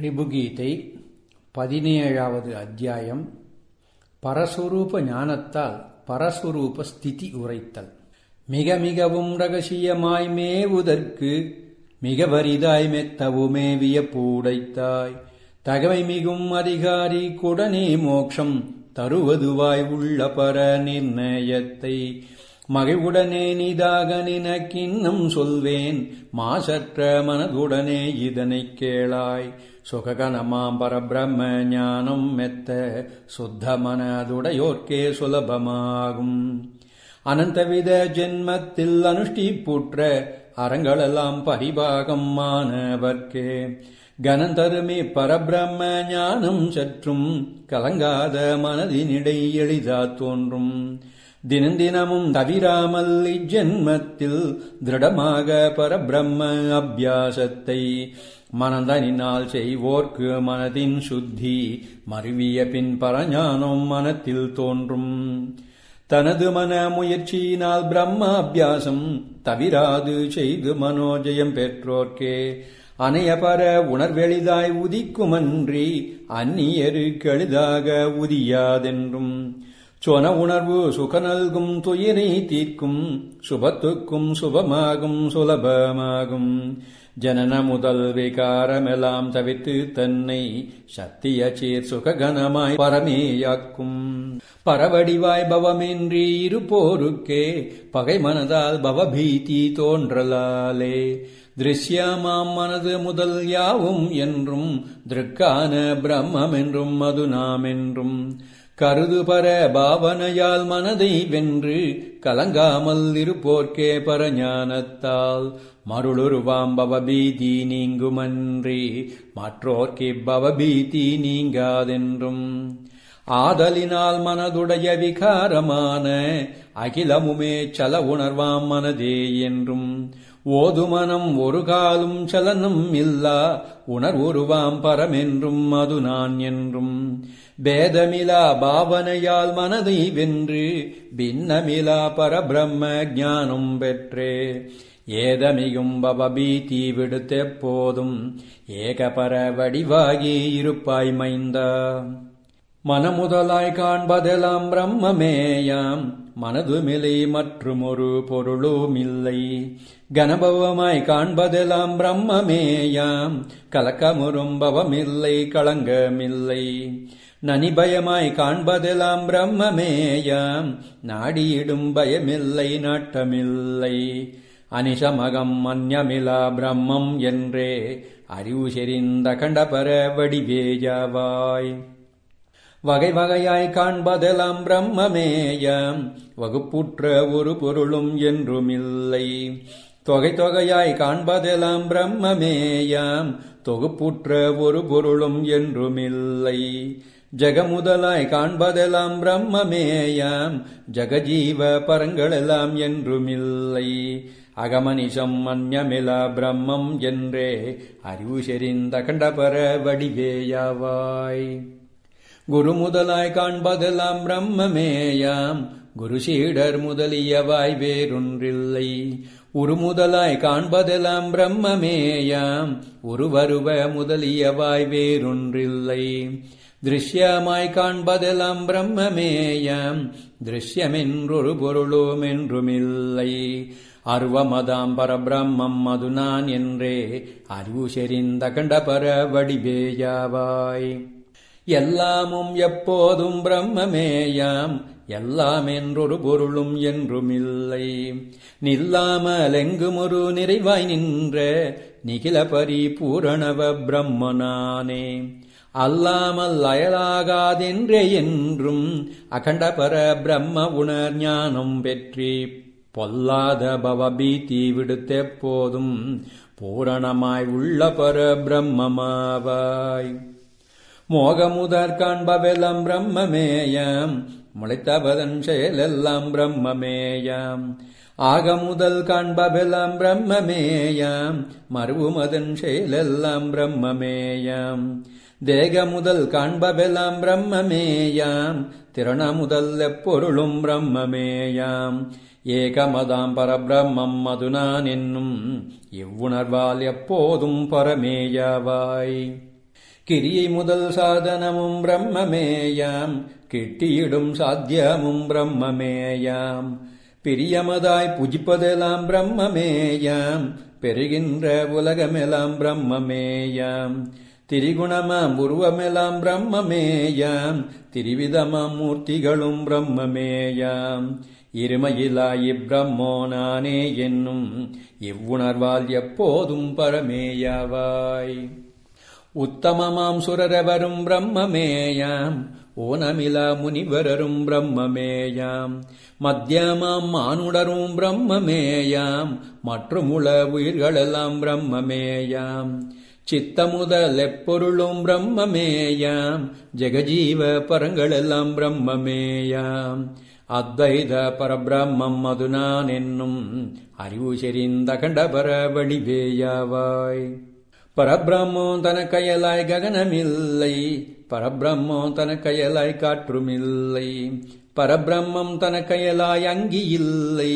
ரிபுகீதை பதினேழாவது அத்தியாயம். பரஸ்வரூப ஞானத்தால் பரஸ்வரூப ஸ்திதி உரைத்தல். மிக மிகவும் ரகசியமாய் மேவுதற்கு மிக வரிதாய் மெத்தவுமே வியப்பூடைத்தாய். தகவை மிகும் அதிகாரி குடனே மோக்ஷம் தருவதுவாய் உள்ள பர நிர்ணயத்தை. மகிழ்வுடனே நிதாக நினக்கின்னம் சொல்வேன் மாசற்ற மனதுடனே இதனைக் கேளாய். சுககனமாம் பரபிரம்ம ஞானம் மெத்த சுத்த மனதுடையோர்க்கே சுலபமாகும். அனந்தவித ஜென்மத்தில் அனுஷ்டிப்புற்ற அறங்களெல்லாம் பரிபாகம் மாணவர்க்கே. கனந்தருமே பரபிரம்ம ஞானம் சற்றும் கலங்காத மனதினிடை எளிதா தோன்றும். தினந்தினமும் தவிராமல் இஜென்மத்தில் திருடமாக பரபிரம்ம அபியாசத்தை மனதனினால் செய்வோர்க்கு மனதின் சுத்தி மருவிய பின் பரஞானம் மனத்தில் தோன்றும். தனது மன முயற்சியினால் பிரம்ம அபியாசம் தவிராது செய்து மனோஜயம் பெற்றோர்க்கே. அணையபர உணர்வெளிதாய் உதிக்குமன்றி அந்நியரு கெளிதாக உதியாதென்றும். சொன உணர்வு சுக நல்கும் துயிரை தீர்க்கும் சுபத்துக்கும் சுபமாகும் சுலபமாகும். ஜனன முதல் விகாரமெல்லாம் தவித்து தன்னை சத்திய சீர் சுககனமாய் பரமேயாக்கும். பரவடிவாய் பவமின்றி இருப்போருக்கே பகை மனதால் பவபீதி தோன்றலாலே. திருஷ்யமாம் மனது முதல் யாவும் என்றும் திருக்கான பிரம்மம் என்றும் அது நாம் என்றும் கருதுபர பாவனையால் மனதை வென்று கலங்காமல் இருப்போர்க்கே பரஞானத்தால். மருளுருவாம்பவபீதி நீங்குமன்றி மற்றோர்க்கிப்பவபீதி நீங்காதென்றும் ஆதலினால் மனதுடைய விகாரமான அகிலமுமே சல உணர்வாம் மனதே என்றும் ஓதுமனம் ஒரு காலும் சலனம் இல்லா உணர்வுருவாம் பரமென்றும் அது நான் என்றும். பேதமிலா பாவனையால் மனதை வென்று பின்னமிலா பரபிரம்ம ஞானம் பெற்றே. ஏதமிகும் பவபீதி விடுத்தெப்போதும் ஏகபர வடிவாகி இருப்பாய் மைந்தா. மனமுதலாய் காண்பதெல்லாம் பிரம்மமேயாம். மனதுமில்லை பொருளும் இல்லை கனபவமாய் காண்பதெல்லாம் பிரம்மமேயாம். கலக்கமுறும்பவமில்லை களங்கமில்லை. நனிபயமாய் காண்பதெல்லாம் பிரம்மமேயாம். நாடியிடும் பயமில்லை நாட்டமில்லை. அனிஷமகம் மன்யமிலா பிரம்மம் என்றே அறிவு செறிந்த கண்டபர வடிவேயாவாய் வகை வகையாய் காண்பதெல்லாம் பிரம்மமேயம் வகுப்புற்ற ஒரு பொருளும் என்றுமில்லை. தொகை தொகையாய் காண்பதெல்லாம் பிரம்மமேயாம் தொகுப்புற்ற ஒரு பொருளும் என்றுமில்லை. ஜெகமுதலாய் காண்பதெல்லாம் பிரம்மமேயாம் ஜெகஜீவ பரங்களெல்லாம் என்றுமில்லை. அகமனிஷம் மன்யமில பிரம்மம் என்றே அறிவு செறிந்த கண்டபர வடிவேயாவாய் குரு முதலாய் காண்பதெல்லாம் பிரம்மமேயாம். குரு சீடர் முதலியவாய் வேறொன்றில்லை. உரு முதலாய் காண்பதெல்லாம் பிரம்மமேயாம். உருவருவ முதலியவாய் வேறொன்றில்லை. திருஷ்யமாய் காண்பதெல்லாம் பிரம்மமேயாம். திருஷ்யமென்றொரு பொருளுமென்றுமில்லை அருவமதாம் பரபிரம்மம் மதுனான் என்றே அறிவு செறிந்த கண்டபர வடிவேயாவாய். எல்லாமும் எப்போதும் பிரம்மமேயாம். எல்லாம் என்றொரு பொருளும் என்றுமில்லை. நில்லாமல் எங்குமொரு நிறைவாய் நின்ற நிகில பரிபூரணவ பிரம்மனானே. அல்லாமல் அயலாகாதென்றே என்றும் அகண்டபர பிரம்ம உணர் ஞானம் பெற்றி பொல்லாத பவபீதி விடுத்தெப்போதும் பூரணமாய் உள்ள பர பிரம்மமாவாய். மோகமுதற் காண்பவெல்லாம் பிரம்மமேயாம். முளைத்தவதன் செயலெல்லாம் பிரம்மமேயாம். ஆகமுதல் காண்பவெல்லாம் பிரம்மமேயாம். மறுவுமதன் செயலெல்லாம் பிரம்மமேயாம். தேக முதல் காண்பவெல்லாம் பிரம்மமேயாம். திறன முதல் எப்பொருளும் பிரம்மமேயாம். ஏகமதாம் பரபிரம்மம் மதுனான் என்னும் இவ்வுணர்வால் எப்போதும் பரமேயாவாய். கிரியை முதல் சாதனமும் பிரம்மமேயாம் கிட்டியிடும் சாத்தியமும் பிரம்மமேயாம். பிரியமதாய் புஜிப்பதெல்லாம் பிரம்மமேயாம் பெறுகின்ற உலகமெல்லாம் பிரம்மமேயாம். திரிகுணமாம் உருவமெல்லாம் பிரம்மமேயாம் திரிவிதமாம் மூர்த்திகளும் பிரம்மமேயாம். இருமையிலா இப்பிரம்மோ நானே என்னும் இவ்வுணர்வால் எப்போதும் பரமேயாவாய். உத்தமமாம் சுரரவரும் பிரம்மமேயாம் ஓனமிலா முனிவரரும் பிரம்மமேயாம் மத்தியமாம் மானுடரும் பிரம்மமேயாம் மற்றும் உள உயிர்களெல்லாம் பிரம்மமேயாம் சித்தமுதல் எப்பொருளும் பிரம்மமேயாம் ஜெகஜீவ பரங்களெல்லாம் பிரம்மமேயாம். அத்வைத பரபிரம்மம் மதுனான் என்னும் அறிவு செறிந்த கண்டபர வடிவேயாவாய் பரபிரம்மோ தன கயலாய் ககனமில்லை பரபிரம்மோ தன கயலாய் காற்றுமில்லை. பரபிரம்மம் தனக்கயலாய் அங்கி இல்லை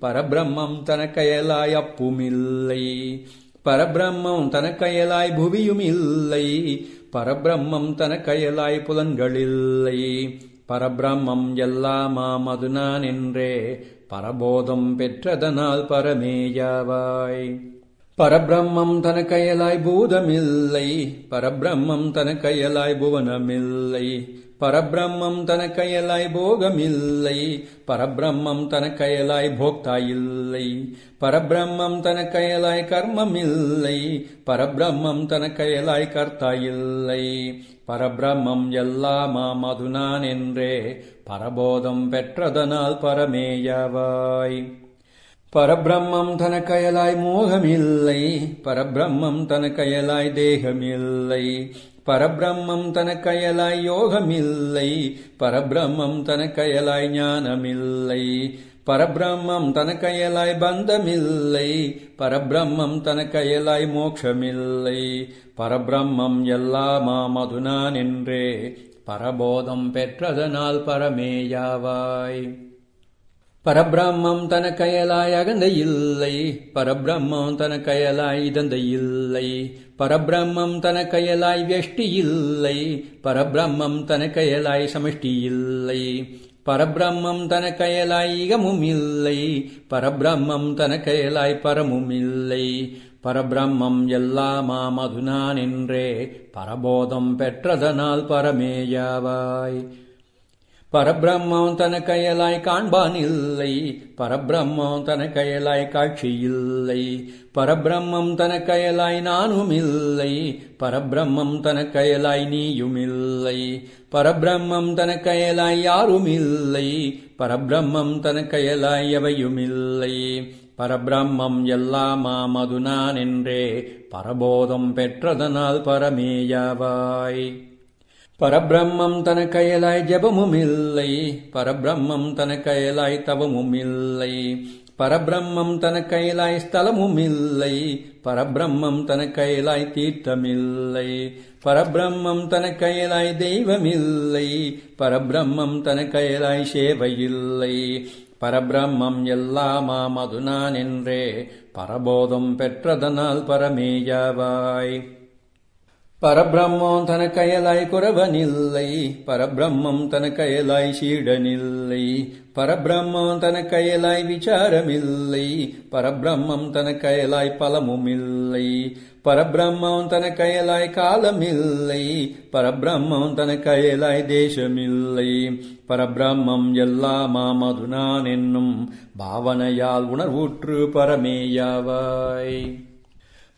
பரபிரம்மம் தன கயலாய் அப்புமில்லை. பரபிரம்மம் தனக்கயலாய் புவியும் இல்லை பரபிரம்மம் தன கயலாய் புலன்களில்லை. பரபிரம்மம் எல்லாமாம் அது நான் என்றே பரபோதம் பெற்றதனால் பரமேயாவாய். பரபிரம்மம் தனக்கயலாய் பூதமில்லை. பரபிரம்மம் தனக்கயலாய் புவனமில்லை. பரபிரம்மம் தனக்கயலாய் போகமில்லை. பரபிரம்மம் தனக்கயலாய் போக்தாயில்லை. பரபிரம்மம் தனக்கயலாய் கர்மமில்லை. பரபிரம்மம் தனக்கயலாய் கர்த்தாயில்லை. பரபிரம்மம் எல்லாமாம் அது நான் என்றே பரபோதம் பெற்றதனால் பரமேயவாய். பரபிரம்மம் தனக்கயலாய் மோகமில்லை. பரபிரம்மம் தனக்கயலாய் தேகமில்லை. பரபிரம்மம் தனக்கயலாய் யோகமில்லை. பரபிரம்மம் தனக்கயலாய் ஞானமில்லை. பரபிரம்மம் தனக்கயலாய் பந்தமில்லை. பரபிரம்மம் தனக்கயலாய் மோட்சமில்லை. பரபிரம்மம் எல்லாமாம் அது என்றே பரபோதம் பெற்றதனால் பரமேயாவாய். பரபிரம்மம் தன கயலாய் அகந்த இல்லை பரபிரம்மம் தன கயலாய் இதந்த இல்லை பரபிரம்மம் தன கயலாய் வெஷ்டி இல்லை பரபிரம்மம் தன கயலாய் சமஷ்டி இல்லை பரபிரம்மம் தன கயலாய் இகமும் இல்லை பரபிரம்மம் தன கயலாய் பரமும் இல்லை பரபிரம்மம் எல்லாமாம் அது என்றே பரபோதம் பெற்றதனால் பரமேயாவாய். பரபிரம்மம் தன கயலாய் காண்பான் இல்லை பரபிரம்மம் தன கயலாய் காட்சி இல்லை பரபிரம்மம் தன கயலாய் நானும் இல்லை பரபிரம்மம் தன கயலாய் நீயும் இல்லை பரபிரம்மம் தன கயலாய் யாரும் இல்லை பரபிரம்மம் தன கயலாய் எவையும் இல்லை பரபிரம்மம் எல்லாமாம் அது நான் என்றே பரபோதம் பெற்றதனால் பரமேயாவாய். பரபிரம்மம் தன கயலாய் ஜபமும் இல்லை பரபிரம்மம் தன கயலாய் தவமும் இல்லை பரபிரம்மம் தன தனக்கயலாய் ஸ்தலமும் இல்லை பரபிரம்மம் தன தனக்கயலாய் தீர்த்தமில்லை. பரபிரம்மம் தன தனக்கயலாய் தெய்வமில்லை. பரபிரம்மம் தன தனக்கயலாய் சேவையில்லை. பரபிரம்மம் எல்லாமாம் அது நான் என்றே பரபோதம் பெற்றதனால் பரமேயாவாய். பரபிரம்மம் தன கயலாய் குறவனில்லை. பரபிரம்மம் தன கயலாய் சீடனில்லை. பரபிரம்மம் தன கயலாய் விசாரமில்லை. பரபிரம்மம் தன தனக்கயலாய் பலமுமில்லை. பரபிரம்மம் தன கயலாய் காலமில்லை. பரபிரம்மம் தன கயலாய் தேசமில்லை. பரபிரம்மம் எல்லாமாம் அது என்னும் பாவனையால் உணர்வூற்று பரமேயாவாய்.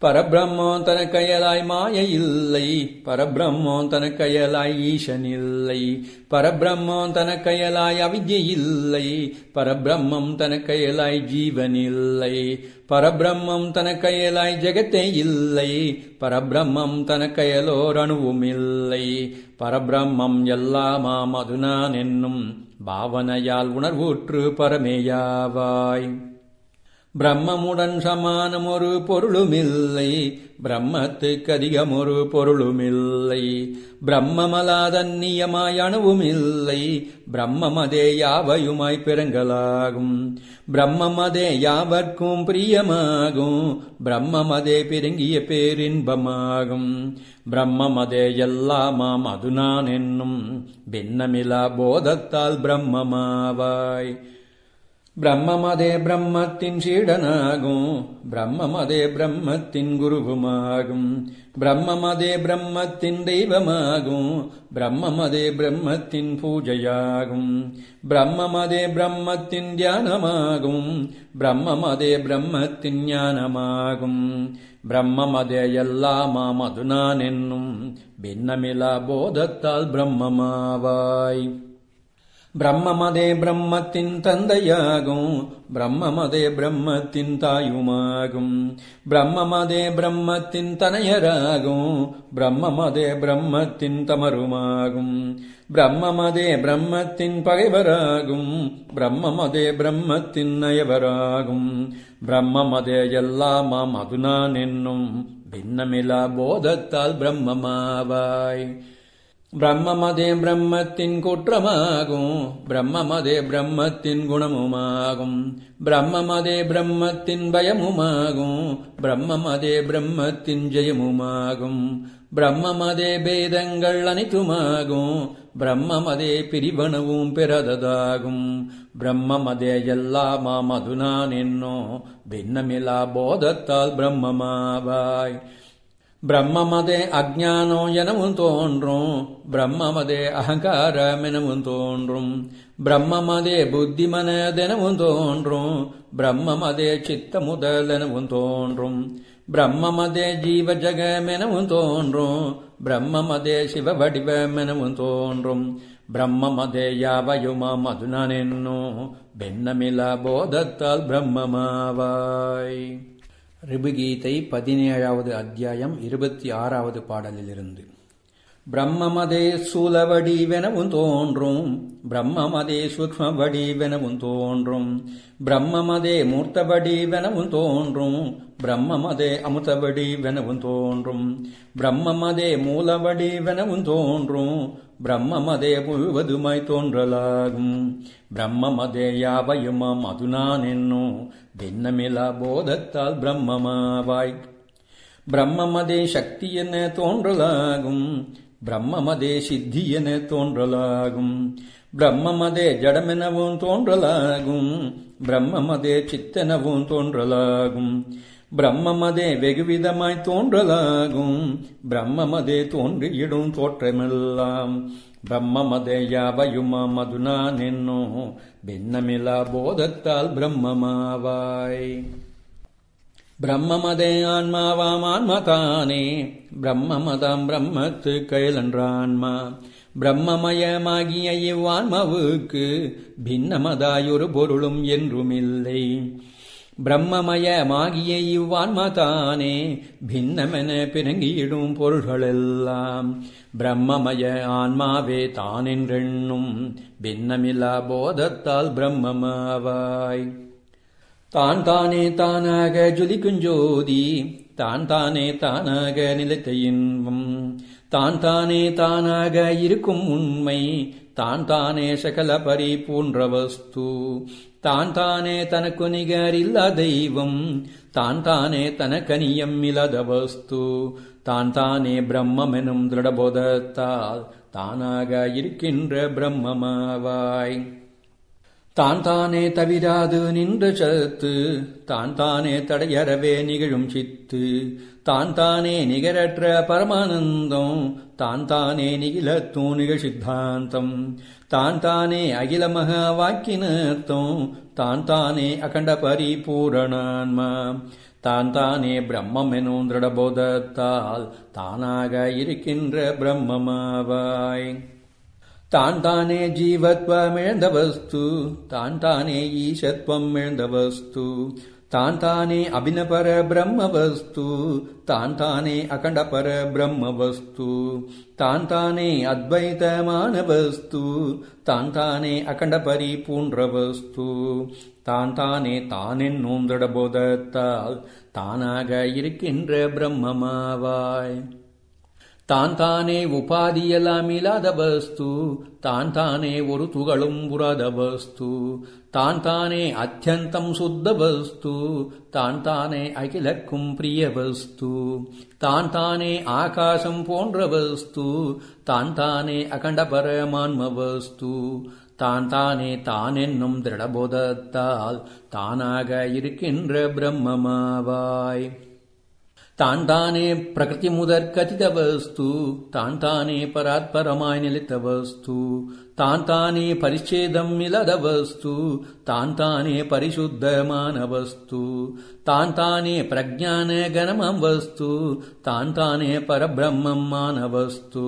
பரபிரம்மம் தனக்கயலாய் மாய இல்லை. பரபிரம்மம் தனக்கயலாய் இல்லை பரபிரம்மம் தனக்கயலாய் அவித்யை இல்லை. பரபிரம்மம் தனக்கயலாய் ஜீவனில்லை. பரபிரம்மம் தனக்கயலாய் ஜெகத்தே இல்லை. பரபிரம்மம் தனக்கயலோர் அணுவும் இல்லை பரபிரம்மம் எல்லாமாம் அது நான் என்னும் பாவனையால் உணர்வூற்று பரமேயாவாய். பிரம்மமுடன் சமானமொரு பொருளுமில்லை. பிரம்மத்துக்கு அதிகமொரு ஒரு பொருளுமில்லை பிரம்மமலாதன்னியமாய் அணுவுமில்லை. பிரம்மமதே யாவையுமாய் பெருங்கலாகும் பிரம்மமதே யாவர்க்கும் பிரியமாகும். பிரம்மமதே பெருங்கிய பேரின்பமாகும். பிரம்மமதே எல்லாமாம் அது நான் என்னும் பின்னமிலா போதத்தால் பிரம்மமாவாய். பிரம்மமதே பிரம்மத்தின் சீடனாகும். பிரம்மமதே பிரம்மத்தின் குருவுமாகும். பிரம்மமதே பிரம்மத்தின் தெய்வமாகும். பிரம்மமதே பிரம்மத்தின் பூஜையாகும். பிரம்மமதே பிரம்மத்தின் தியானமாகும். பிரம்மமதே பிரம்மத்தின் ஞானமாகும். பிரம்மமதே எல்லாமாம் அது நான் என்னும் பின்னமிலா போதத்தால் பிரம்மமாவாய். பிரம்மமதே பிரம்மத்தின் தந்தையாகும். பிரம்மமதே பிரம்மத்தின் தாயுமாகும். பிரம்மமதே பிரம்மத்தின் தனையராகும். பிரம்மமதே பிரம்மத்தின் தமருமாகும். பிரம்மமதே பிரம்மத்தின் பகைவராகும். பிரம்மமதே பிரம்மத்தின் நயவராகும். பிரம்மமதே எல்லாமாம் அது நான் என்னும் பின்னமிலா போதத்தால் பிரம்மமாவாய். பிரம்மமதே பிரம்மத்தின் குற்றமாகும். பிரம்மமதே பிரம்மத்தின் குணமுமாகும். பிரம்மமதே பிரம்மத்தின் பயமுமாகும். பிரம்மமதே பிரம்மத்தின் ஜெயமுமாகும். பிரம்மமதே பேதங்கள் அனைத்துமாகும். பிரம்மமதே பிரிவனவும் பிறததாகும். பிரம்மமதே எல்லாமாம் அது நான் என்னோ. பின்னமிலா போதத்தால் பிரம்மமாவாய். பிரம்மமதே அஜானோ எனவும் தோன்றும். பிரம்மமதே அகங்காரம் எனவும் தோன்றும். பிரம்மமதே புத்திமனதெனவும் தோன்றும். பிரம்மமதே சித்த முதல் எனவும் தோன்றும். பிரம்மமதே ஜீவ ஜகமெனவும் தோன்றும். பிரம்மமதே சிவ வடிவமெனவும் தோன்றும். பிரம்மமதே யாவையுமாம் அது நான் போதத்தால் பிரம்மமாவாய். ரிபுகீதை பதினேழாவது அத்தியாயம் இருபத்தி ஆறாவது பாடலிலிருந்து. பிரம்மமதே சூலவடிவெனவும் தோன்றும். பிரம்மமதே சூக்ம வடிவெனவும் தோன்றும். பிரம்மமதே மூர்த்த வடிவெனவும் தோன்றும். பிரம்மமதே அமுத வடிவெனவும் தோன்றும். பிரம்மமதே மூல வடிவெனவும் தோன்றும். பிரம்மமதே முழுவதுமாய் தோன்றலாகும். பிரம்மமதே யாவையுமாம் அது நான் என்னும் பின்னமிலா போதத்தால் பிரம்மமாவாய். பிரம்மமதே சக்தி என தோன்றலாகும். பிரம்மமதே சித்தி என தோன்றலாகும். பிரம்மமதே ஜடமெனவும் தோன்றலாகும். பிரம்மமதே சித்தெனவும் தோன்றலாகும். பிரம்மமதே வெகுவிதமாய் தோன்றலாகும். பிரம்மமதே தோன்றியிடும் தோற்றமெல்லாம். பிரம்மமதே யாவையுமாம் அது நான் என்னோ? பின்னமிலா போதத்தால் பிரம்மமாவாய். பிரம்மமதே ஆன்மாவாம் ஆன்மதானே. பிரம்மமதாம் பிரம்மத்து கைலன்றான்மா. பிரம்மமயமாகிய இவ்வான்மாவுக்கு பின்னமதாயொரு பொருளும் என்றுமில்லை. பிரம்மமயமாகிய இவ்வான்மதானே பின்னமென பிறங்கியிடும் பொருள்களெல்லாம் பிரம்மமய ஆன்மாவே தானென்றெண்ணும் பின்னமில்லா போதத்தால் பிரம்மமாவாய். தான் தானே தானாக ஜொலிக்குஞ்சோதி தான் தானே தானாக நிலைத்த இன்பம் தான் தானே தானாக இருக்கும் உண்மை தான் தானே சகல பரிபூன்ற வஸ்து தான் தானே தனக்கு நிகரில்லா தெய்வம் தான் தானே தனக்கனியம் இல்லாத வஸ்து தான் தானே பிரம்மெனும் திருடபோதத்தால் தானாக இருக்கின்ற பிரம்மமாவாய். தான் தானே தவிராது நின்ற சத்து தான் தானே தடையறவே நிகழும் சித்து தான் தானே நிகரற்ற பரமானந்தம் தான் தானே நிகில தூணிக சித்தாந்தம் தான் தானே அகில மகா வாக்கினர்த்தம் தான் தானே அகண்ட பரிபூரணான்மா தான் தானே பிரம்மம் எனும் திருடபோதத்தால் தானாக இருக்கின்ற பிரம்மமாவாய். தான் தானே ஜீவத்வம் இழந்த வஸ்து தான் தானே ஈஷத்வம் இழந்த வஸ்து தான் தானே அபினபர பிரம்ம வஸ்து தான் தானே அகண்டபர பிரம்ம வஸ்து தான் தானே அத்வைதமான வஸ்து தான் தானே அகண்ட பரிபூன்ற வஸ்து தான் தானே தானென்னும் திடபோதத்தால் தானாக இருக்கின்ற பிரம்மமாவாய். தான் தானே உபாதியெல்லாம் இல்லாத வஸ்து தான் தானே ஒரு துகளும் புராத வஸ்து தான் தானே அத்தியந்தம் சுத்த வஸ்து தான் தானே அகிலக்கும் பிரிய வஸ்து தான் தானே ஆகாசம் போன்ற வஸ்து தான் தானே அகண்ட பரமான்ம வஸ்து தான் தானே தான் என்னும் திருடபோதத்தால் தானாக இருக்கின்ற பிரம்மமாவாய். தான் தானே பிரகிருதி முதற் கதித வஸ்து தான் தானே பராத்பரமாய் நிலைத்த வஸ்து தான் தானே பரிச்சேதம் இல்லாத வஸ்து தான் தானே பரிசுத்தமான வஸ்து தான் தானே பிரஜான கனமம் வஸ்து தான் தானே பரபிரம்மமான வஸ்து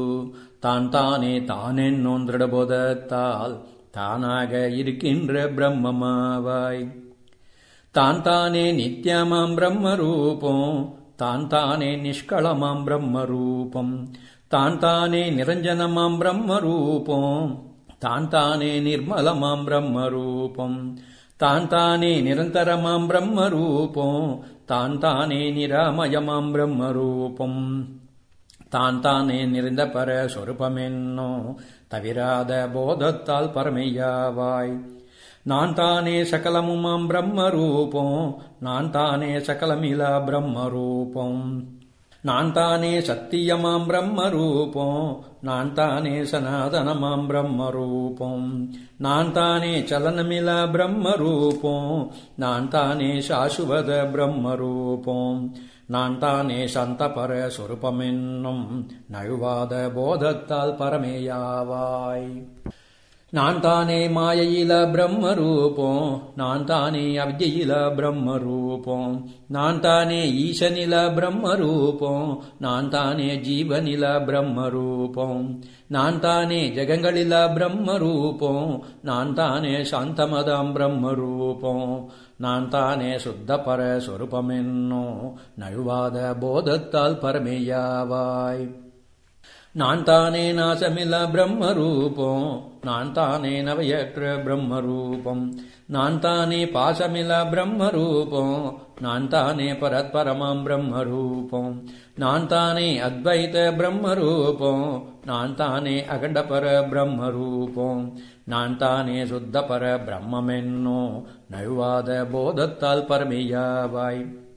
தான் தானே தானென்னோன் திருடபோதத்தால் தானாக இருக்கின்ற பிரம்மமாவாய் தான் தானே நித்யமாம் பிரம்மரூபம் தான் தானே நிஷ்களமாம் பிரம்மரூபம். தான் தானே நிரஞ்சனமாம் பிரம்மரூபம். தான் தானே நிர்மலமாம் பிரம்மரூபம். தான் தானே நிரந்தரமாம் பிரம்மரூபம். தான் தானே நிராமயமாம் பிரம்மரூபம். தான் தானே நிறைந்த பர சொருபமென்னோ தவிராத போதத்தால் பரமையாவாய். நான் தானே சகலமுமாம் பிரம்ம ரூபம் நான் தானே சகலமிலா பிரம்ம ரூபம் நான் தானே சத்தியமாம் பிரம்ம ரூபம் நான் தானே சனாதனமாம் பிரம்ம ரூபம் நான் தானே சலனமிலா பிரம்ம ரூபம் நான் தானே சாசுவத பிரம்ம ரூபம் நான் தானே சந்தபர சொருபமென்னும் நழுவாத போதத்தால் பரமேயாவாய். நான் தானே மாயையில பிரம்மரூபம். நான் தானே அவிஜயில பிரம்மரூபம். நான் தானே ஈசனில பிரம்மரூபம். நான் தானே ஜீவனில பிரம்மரூபம். நான் தானே ஜகங்களில பிரம்மரூபம். நான் தானே சாந்தமதாம் பிரம்மரூபம். நான் தானே சுத்த பர சொருபமென்னோ. நழுவாத போதத்தால் பரமேயாவாய். नान्तानेनाशमिल ब्रह्मरूपो नान्ताने नवयत्र ब्रह्मरूपम्। नान्ताने पाशमिल ब्रह्मरूपो नान्ताने परत्परमम् ब्रह्मरूपम्। नान्ताने अद्वैत ब्रह्मरूपो नान्ताने अखण्डपर ब्रह्मरूपम्। नान्ताने शुद्धपर ब्रह्ममेन्नो। नविवाद बोधताल्परमेवया वै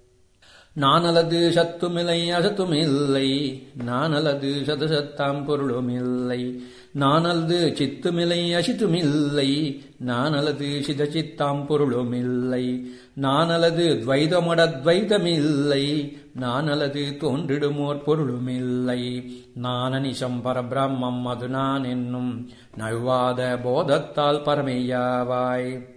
நானலது சத்துமில்லை அசத்துமில்லை. நானலது சதசத்தாம் பொருளுமில்லை. நானல்து சித்துமில்லை அசித்துமில்லை. நானலது சிதச்சித்தாம் பொருளுமில்லை. நானலது துவைதமடத்வைதமில்லை நானலது தோன்றிடுமோர் பொருளுமில்லை. நானனிசம் பரபிரம்மம் அது நான் என்னும் நழுவாத போதத்தால் பரமையாவாய்.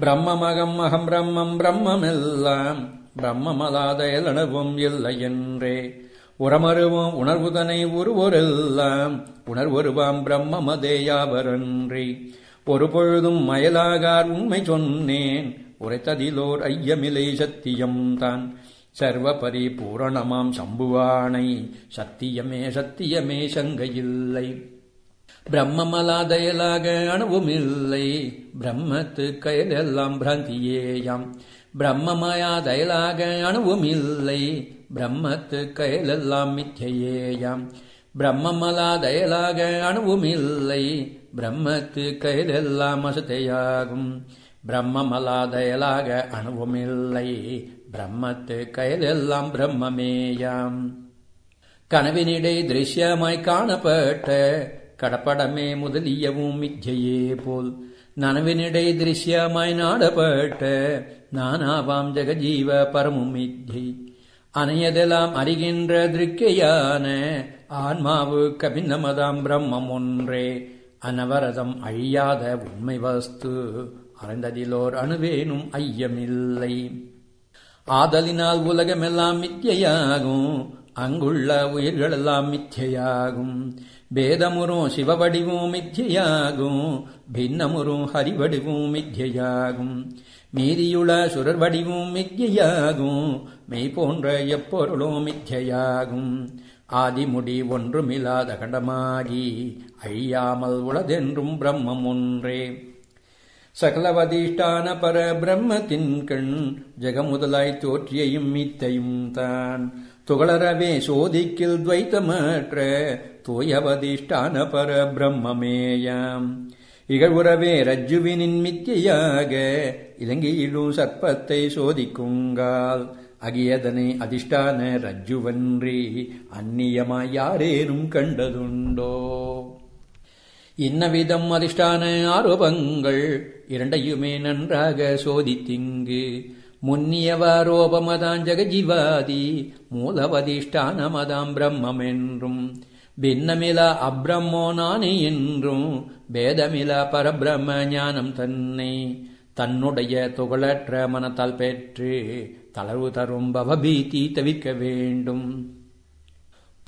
பிரம்மமகம் அகம் பிரம்மம் பிரம்மமெல்லாம் பிரம்மமலாதயலனவும் இல்லை என்றே உரமருவோம் உணர்வுதனை உருவொரெல்லாம் உணர்வருவாம் பிரம்மமதேயாவரன்றி ஒரு பொழுதும் மயலாகார் உண்மை சொன்னேன். உரைத்ததிலோர் ஐயமிலை சத்தியம் தான் சர்வ பரிபூரணமாம் சம்புவானை. சத்தியமே சத்தியமே சங்கையில்லை. பிரம்மமலாதயலாக அணுவுமில்லை. பிரம்மத்து கயலெல்லாம் பிராந்தியேயாம். பிரம்மமயாதயலாக அணுவுமில்லை. பிரம்மத்து கையிலெல்லாம் மிச்சையேயாம் பிரம்மமலாதயலாக அணுவுமில்லை. பிரம்மத்து கையிலெல்லாம் அசத்தையாகும். பிரம்மமலாதயலாக அணுவுமில்லை. பிரம்மத்து கையிலெல்லாம் பிரம்மமேயாம். கனவினிடை திருஷ்யமாய் காணப்பட்ட கடப்படமே முதலியவும் மிச்சையே போல் நனவினிடை திருஷ்யமாய் நாடப்பட்ட நானாவாம் ஜெகஜீவ பரமும் மித்தை அனையதெல்லாம் அறிகின்ற திருக்கையான ஆன்மாவு கபின்னமதாம் பிரம்மம் ஒன்றே. அனவரதம் அழியாத உண்மை வஸ்து அறிந்ததிலோர் அணுவேனும் ஐயமில்லை. ஆதலினால் உலகமெல்லாம் மித்தியாகும் அங்குள்ள உயிர்களெல்லாம் மித்தியாகும் பேதமுறும் சிவவடிவும் மித்தியாகும் பின்னமுறும் ஹரிவடிவும் மித்தியாகும். மீதியுள சுரர் வடிவும் மித்தியாகும் மெய் போன்ற எப்பொருளும் மித்தியாகும். ஆதிமுடி ஒன்றுமில்லாத கண்டமாகி அழியாமல் உளதென்றும் பிரம்மம் ஒன்றே. சகலவதிஷ்டான பர பிரம்மத்தின் கண் ஜெகமுதலாய் தோற்றியையும் மித்தையும் தான். துகளரவே சோதிக்கில் துவைத்தமற்ற தூயவதிஷ்டான பர பிரம்மமேயாம் இகழ்வுறவே ரஜ்ஜுவினின் மித்தியாக இலங்கையிலும் சர்ப்பத்தை சோதிக்குங்கால் அகியதனை அதிஷ்டான ரஜ்ஜுவன்றி அந்நியமாய் யாரேனும் கண்டதுண்டோ. இன்னவிதம் அதிஷ்டான ஆரோபங்கள் இரண்டையுமே நன்றாக சோதித்திங்கு. முன்னியவாரோபமதான் ஜெகஜீவாதி மூலவதிஷ்டானமதாம் பிரம்மென்றும் பின்னமிலா அப்ரம்மோ நானே என்றும் பேதமிலா பரபிரம்ம ஞானம் தன்னை. தன்னுடைய துகளற்ற மனத்தால் பெற்று தளர்வு தரும் பவபீதி தவிர்க்க வேண்டும்.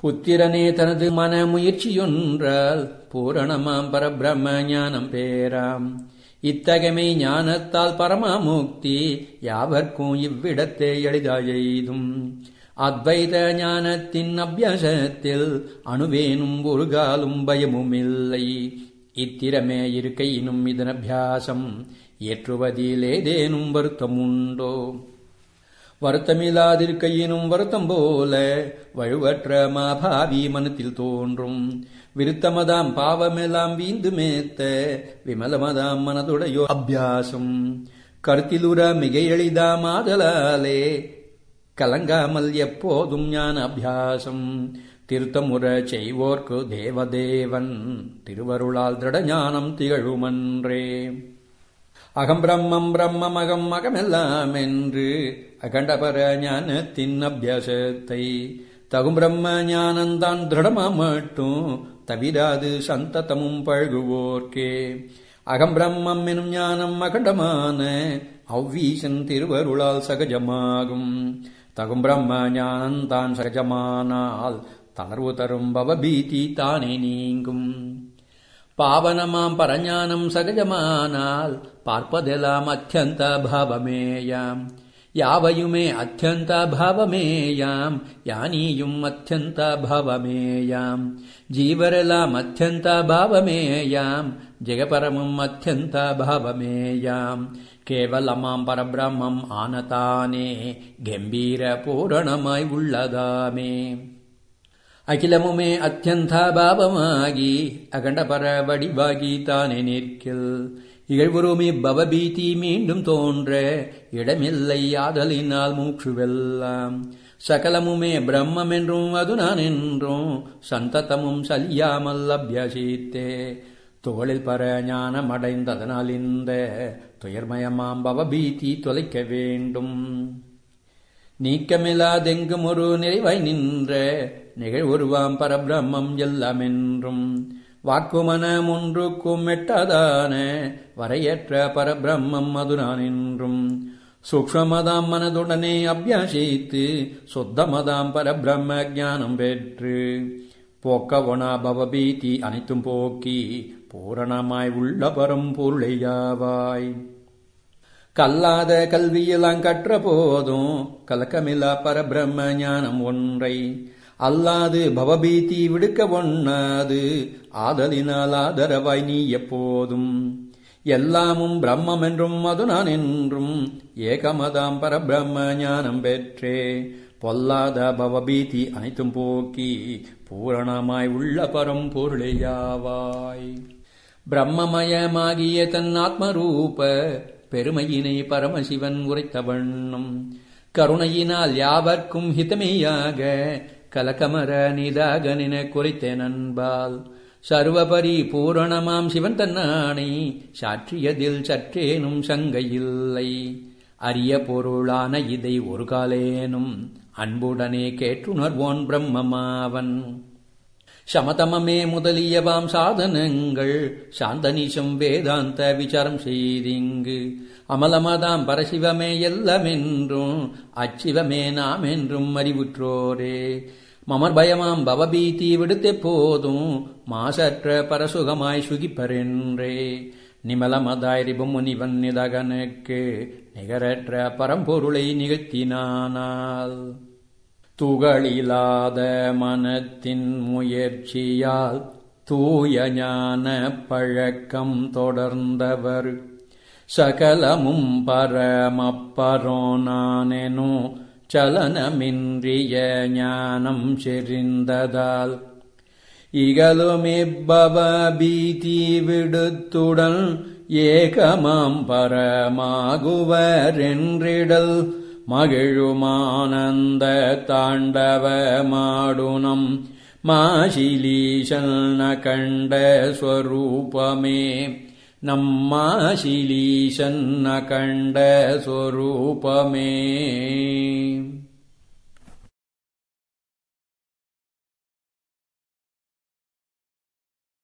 புத்திரனே தனது மன முயற்சியொன்றால் பூரணமாம் பரபிரம்ம ஞானம் பேராம். இத்தகமை ஞானத்தால் பரமமுக்தி யாவர்க்கும் இவ்விடத்தை எளிதாயெய்தும். அத்வைத ஞானத்தின் அபியாசத்தில் அணுவேனும் ஒரு காலும் பயமுமில்லை. இத்திரமே இருக்கையினும் இதன் அபியாசம் ஏற்றுவதிலேதேனும் வருத்தம் உண்டோ? வருத்தமில்லாதிருக்கையினும் வருத்தம் போல வழுவற்ற மாபாவி மனத்தில் தோன்றும். விருத்தமதாம் பாவமெல்லாம் வீந்து மேத்த விமலமதாம் மனதுடையோ அபியாசம். கருத்திலுற மிக எளிதாமாதலாலே கலங்காமல் எப்போதும் ஞான அபியாசம். திருத்தமுற செய்வோர்க்கு தேவதேவன் திருவருளால் திருட ஞானம் திகழுமன்றே. அகம் பிரம்மம் பிரம்மம் அகம் அகமெல்லாம் என்று அகண்டபர ஞானத்தின் அபியாசத்தை தகும் பிரம்ம ஞானந்தான் திருடமா மட்டும் தவிராது சந்ததமும் பழகுவோர்க்கே. அகம் பிரம்மம் எனும் ஞானம் அகண்டமான அவ்வீசன் திருவருளால் சகஜமாகும். தகும் பிரம்ம ஞானந்தான் சகஜமானால் தளர்வு தரும் பவபீதி தானே நீங்கும். பாவனமாம் பரஞானம் சகஜமானால் பார்ப்பதெல்லாம் அத்தியந்த பாவமேயாம். யாவையுமே அத்தியந்த பாவமேயாம் யானியும் அத்தியந்த பாவமேயாம் ஜீவரெல்லாம் அத்தியந்த பாவமேயாம் ஜெகபரமும் அத்தியந்த பாவமேயாம் கேவலமாம் பரபிரம்மம் ஆனதானே கம்பீர பூரணமாய் உள்ளதாமே. அகிலமுமே அத்தியந்த அத்தியந்தாபாவமாகி அகண்டபர வடிவாகி தானே நிற்கில் இகழ்வுருமி பவபீதி மீண்டும் தோன்ற இடமில்லை ஆதலினால் மூச்சுவெல்லாம். சகலமுமே பிரம்மம் என்றும் அது நான் என்றும் சந்ததமும் சலியாமல் அபியசித்தே. தோளில் பர ஞானம் அடைந்ததனால் இந்த துயர்மயமாம் பவபீதி தொலைக்க வேண்டும். நீக்கமில்லாதெங்கும் ஒரு நிறைவாய் நின்ற நிகழ்வுருவாம் பரபிரம்மம் எல்லாமென்றும். என்றும் ஒன்றுக்கும் எட்டாதான வரையற்ற பரபிரம்மம் அதுதான் என்றும் சூக்ஷமதாம் மனதுடனே அபியாசித்து சுத்தமதாம் பரபிரம்ம ஜானம் பெற்று போக்கவனா பவபீதி அனைத்தும் போக்கி பூரணமாய் உள்ள பரம் பொருளையாவாய் கல்லாத கல்வியெல்லாம் கற்ற போதும் கலக்கமில்லா பரபிரம்ம ஞானம் ஒன்றை அல்லாது பவபீதி விடுக்க ஒண்ணாது ஆதலினால் ஆதரவாய் நீ எப்போதும். எல்லாமும் பிரம்மம் என்றும் அது நான் என்றும். ஏகமதாம் பரபிரம்ம ஞானம் பெற்றே. பொல்லாத பவபீதி அனைத்தும் போக்கி பூரணமாய் உள்ள பரம் பொருளையாவாய் பிரம்மமயமாகிய தன் ஆத்மரூப பெருமையினை பரமசிவன் உரைத்த வண்ணம். கருணையினால் யாவர்க்கும் ஹிதமேயாக கலக்கமர நிதாக நின குறைத்தேன் நண்பால். சர்வபரி பூரணமாம் சிவன் தன்னானை சாற்றியதில் சற்றேனும் சங்கையில்லை. அரிய பொருளான இதை ஒரு காலேனும் அன்புடனே கேட்டுணர்வோன் பிரம்மமாவன். சமதமமே முதலியவாம் சாதனங்கள். சாந்தனிஷம் வேதாந்த விசாரம் செய்திங்கு. அமலமதாம் பரசிவமே எல்லமென்றும் அச்சிவமே நாம் என்றும் அறிவுற்றோரே. மமர் பயமாம் பவபீதி விடுத்தே போதும் மாசற்ற பரசுகமாய் சுகிப்பரென்றே. நிமலமதாய் முனிவன் நிதகனுக்கு நிகரற்ற பரம்பொருளை நிகழ்த்தினானால். துகளிலாத மனத்தின் முயற்சியால் தூய ஞான பழக்கம் தொடர்ந்தவர். சகலமும் பரமப்பரோ நானெனோ சலனமின்றிய ஞானம் செறிந்ததால். இகலுமிப்பவ பீதி விடுத்துடன் ஏகமாம் பரமாகுவரென்றிடல் மகிழுமானந்த தாண்டவ மாடுனம் மாசிலீசன கண்ட ஸ்வரூபமே. நம்மாசிலீசன்ன கண்ட ஸ்வரூபமே.